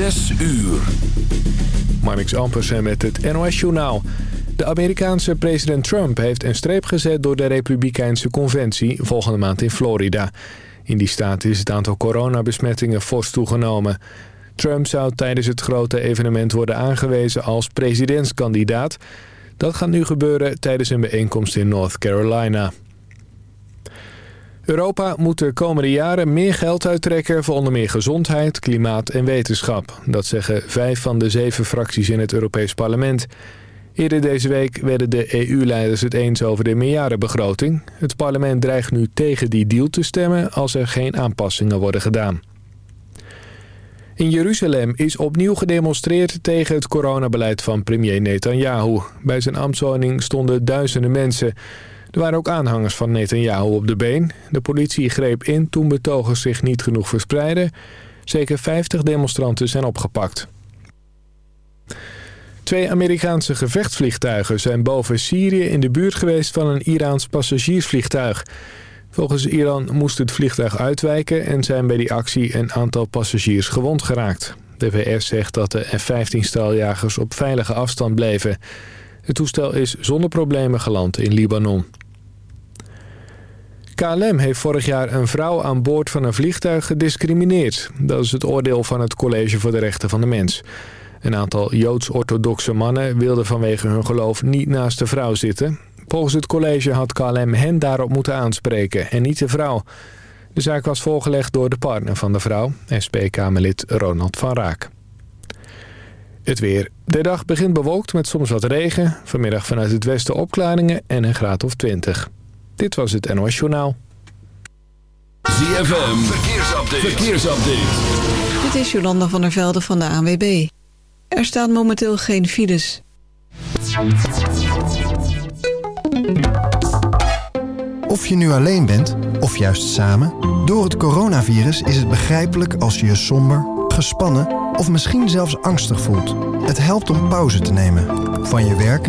Zes uur. Marnix Ampersen met het NOS-journaal. De Amerikaanse president Trump heeft een streep gezet door de Republikeinse Conventie volgende maand in Florida. In die staat is het aantal coronabesmettingen fors toegenomen. Trump zou tijdens het grote evenement worden aangewezen als presidentskandidaat. Dat gaat nu gebeuren tijdens een bijeenkomst in North Carolina. Europa moet de komende jaren meer geld uittrekken voor onder meer gezondheid, klimaat en wetenschap. Dat zeggen vijf van de zeven fracties in het Europees Parlement. Eerder deze week werden de EU-leiders het eens over de meerjarenbegroting. Het parlement dreigt nu tegen die deal te stemmen als er geen aanpassingen worden gedaan. In Jeruzalem is opnieuw gedemonstreerd tegen het coronabeleid van premier Netanyahu. Bij zijn ambtswoning stonden duizenden mensen. Er waren ook aanhangers van Netanyahu op de been. De politie greep in toen betogers zich niet genoeg verspreidden. Zeker 50 demonstranten zijn opgepakt. Twee Amerikaanse gevechtsvliegtuigen zijn boven Syrië in de buurt geweest van een Iraans passagiersvliegtuig. Volgens Iran moest het vliegtuig uitwijken en zijn bij die actie een aantal passagiers gewond geraakt. De VS zegt dat de F-15-staljagers op veilige afstand bleven. Het toestel is zonder problemen geland in Libanon. KLM heeft vorig jaar een vrouw aan boord van een vliegtuig gediscrimineerd. Dat is het oordeel van het College voor de Rechten van de Mens. Een aantal Joods-orthodoxe mannen wilden vanwege hun geloof niet naast de vrouw zitten. Volgens het college had KLM hen daarop moeten aanspreken en niet de vrouw. De zaak was voorgelegd door de partner van de vrouw, SP-Kamerlid Ronald van Raak. Het weer. De dag begint bewolkt met soms wat regen. Vanmiddag vanuit het westen opklaringen en een graad of 20. Dit was het NOS Journaal. ZFM, verkeersupdate. verkeersupdate. Dit is Jolanda van der Velde van de ANWB. Er staan momenteel geen files. Of je nu alleen bent, of juist samen... door het coronavirus is het begrijpelijk als je je somber, gespannen... of misschien zelfs angstig voelt. Het helpt om pauze te nemen. Van je werk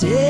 Day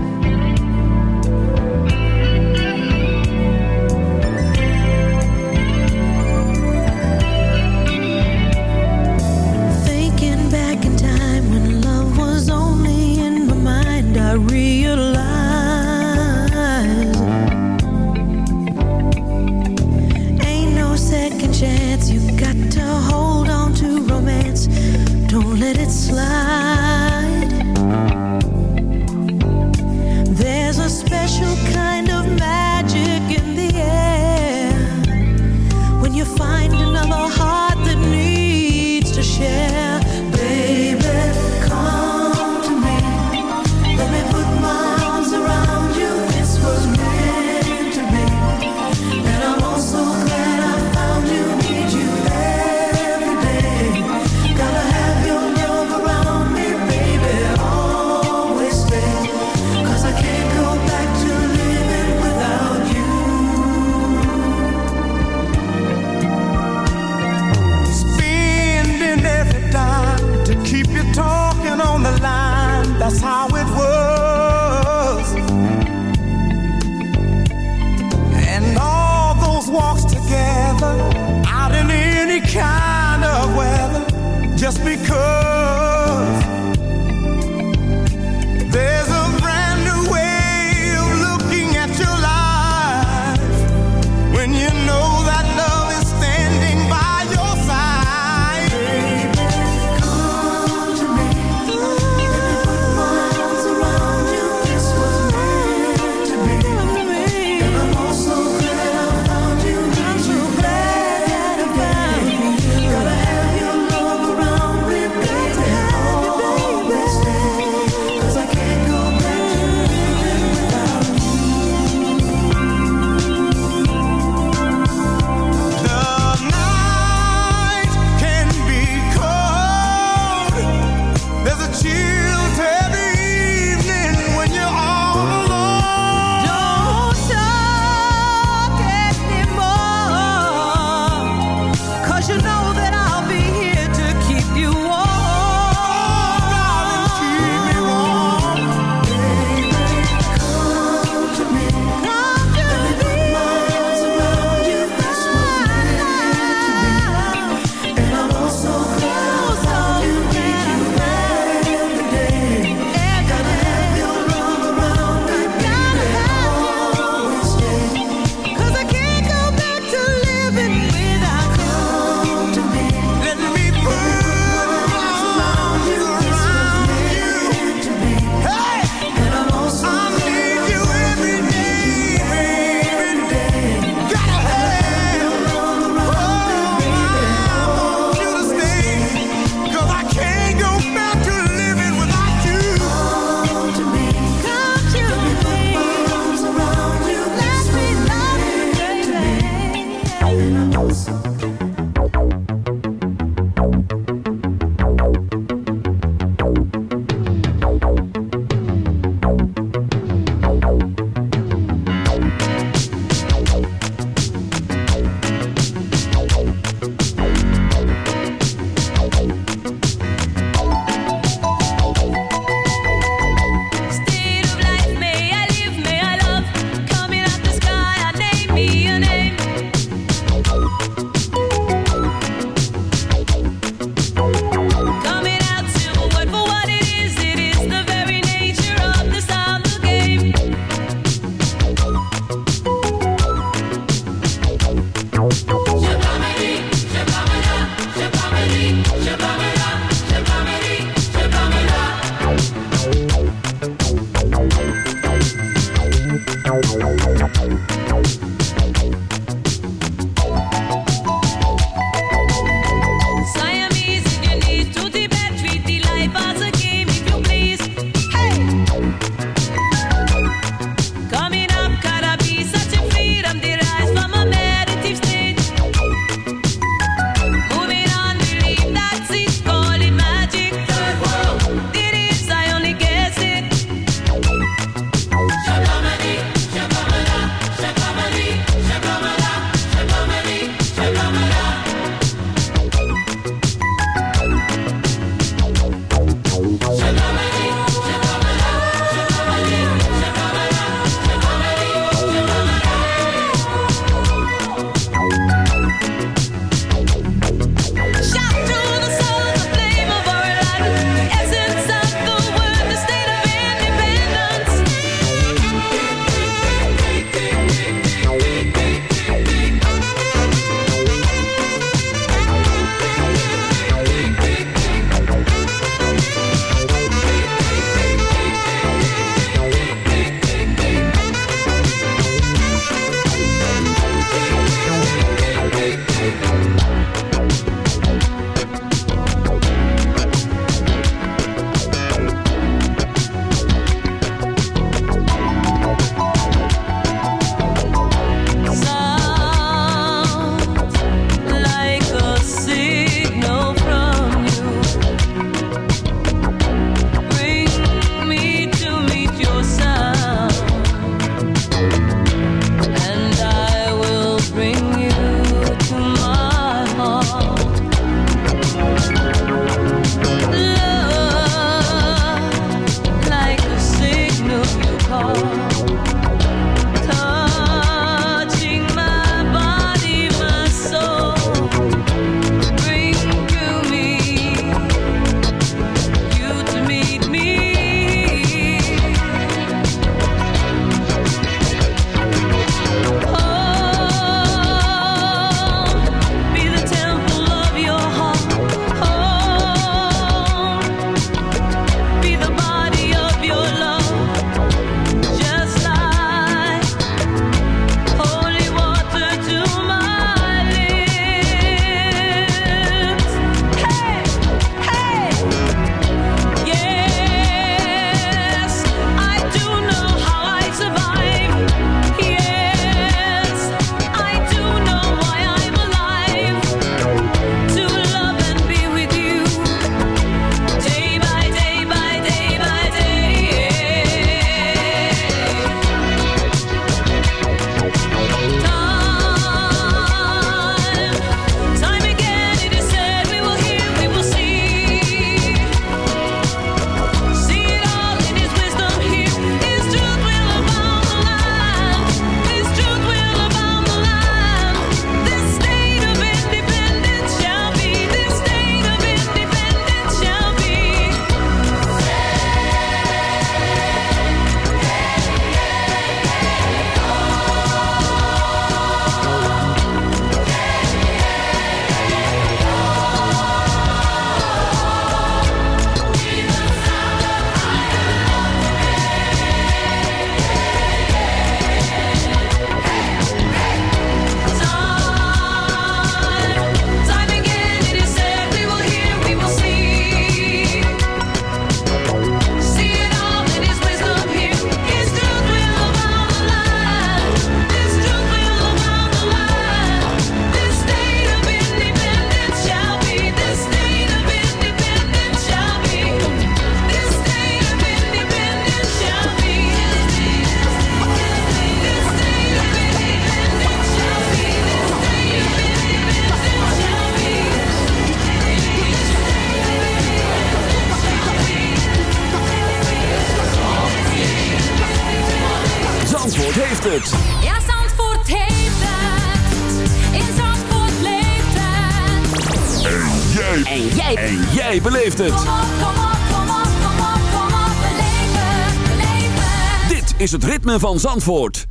Van Zandvoort.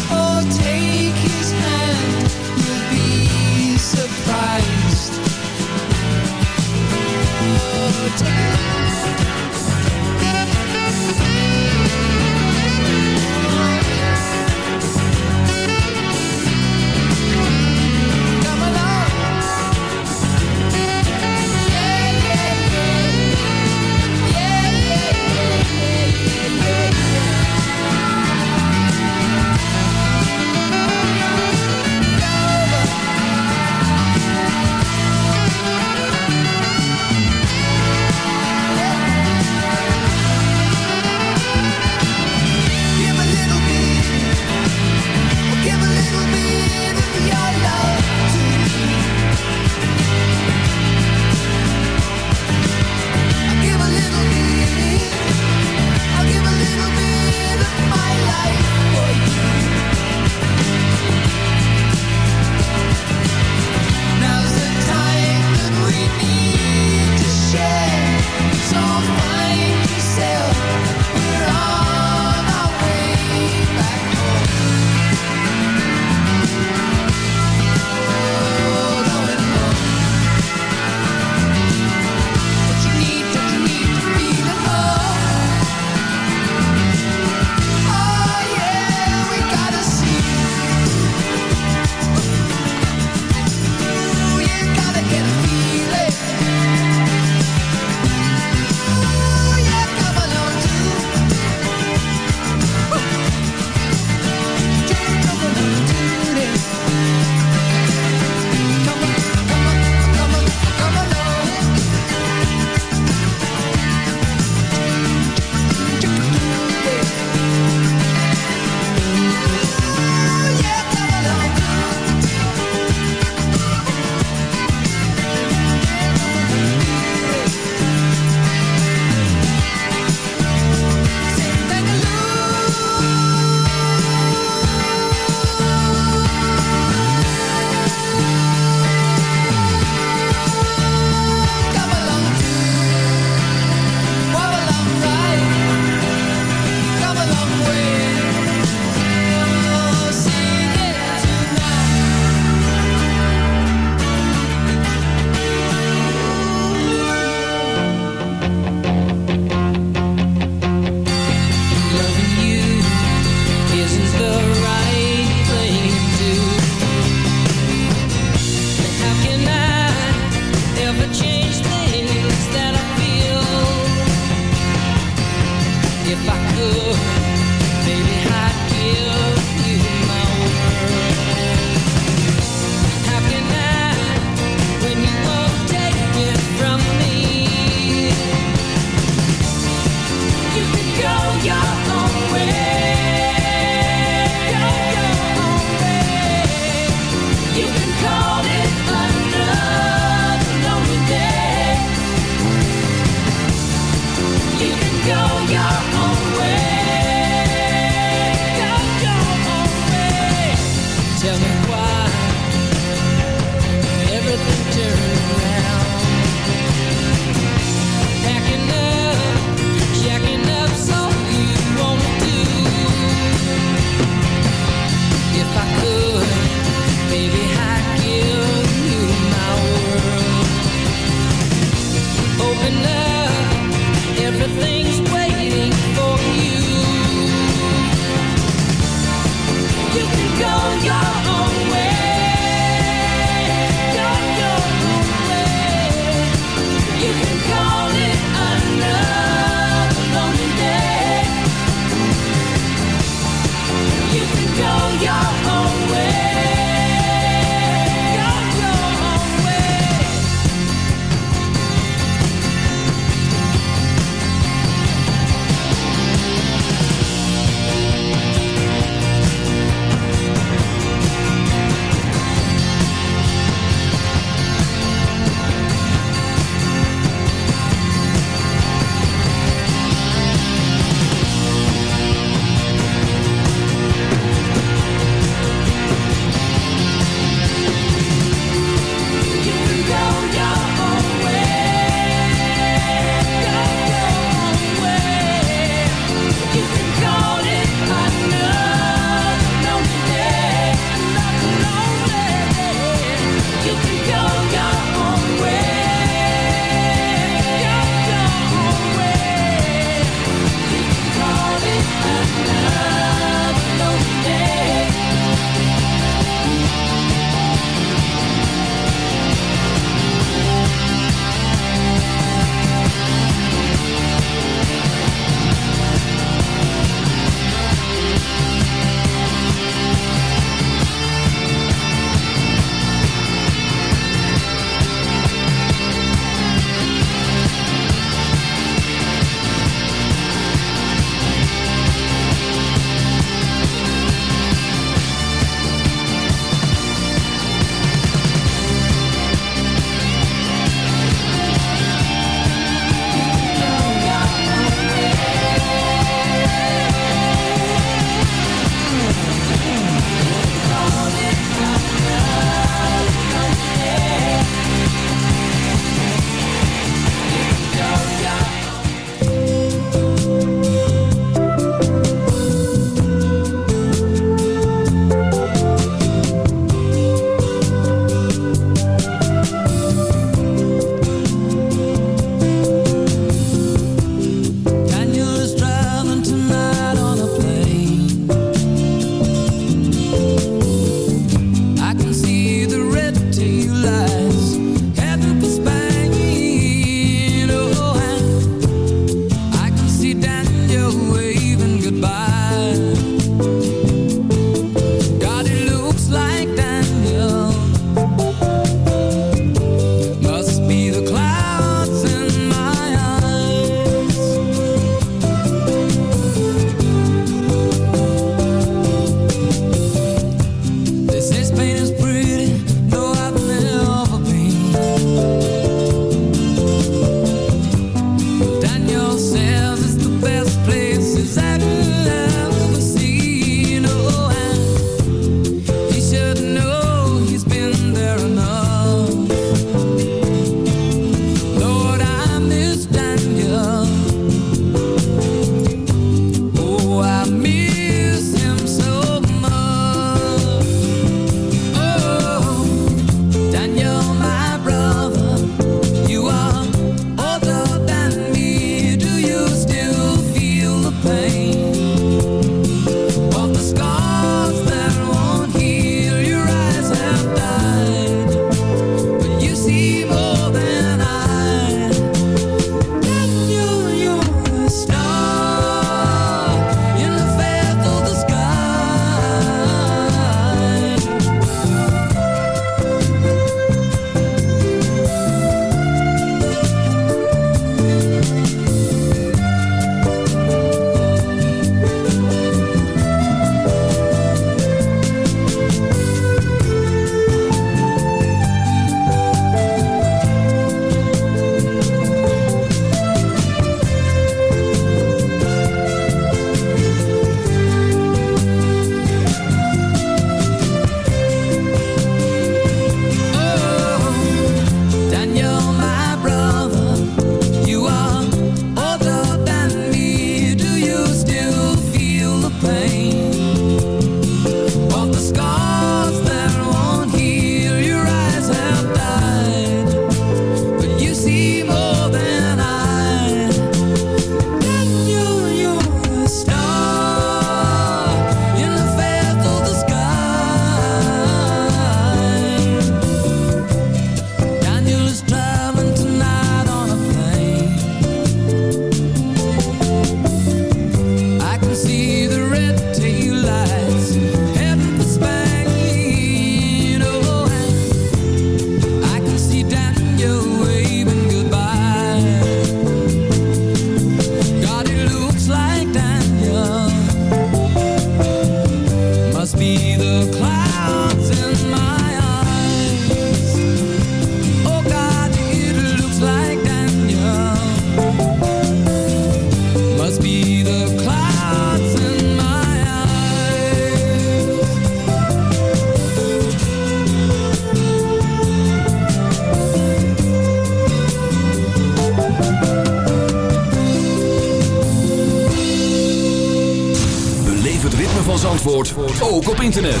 Van Zandvoort ook op internet.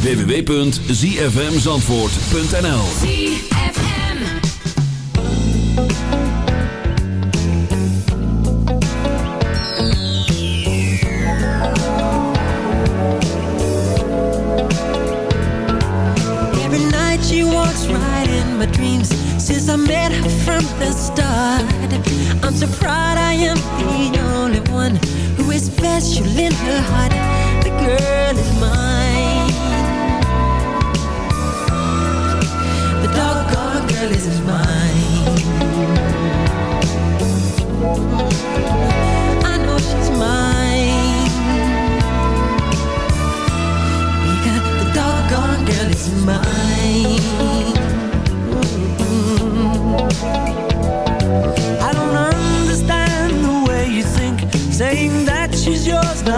www.zfmzandvoort.nl Every night she walks right in my dreams Since I met her from the start I'm so proud I am the only one is special in her heart. The girl is mine. The doggone girl is mine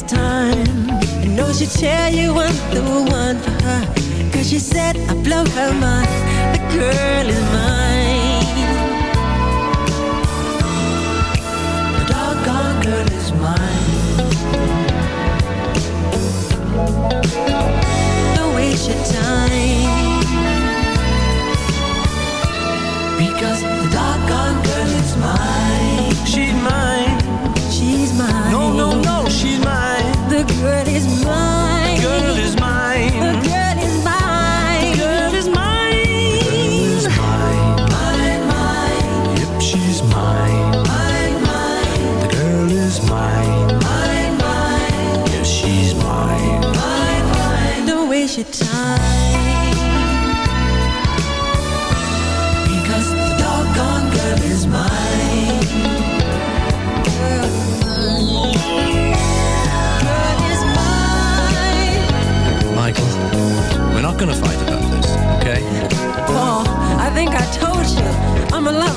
It's time. I know she'll tell you I'm the one for her. Cause she said I blow her mind. The girl is mine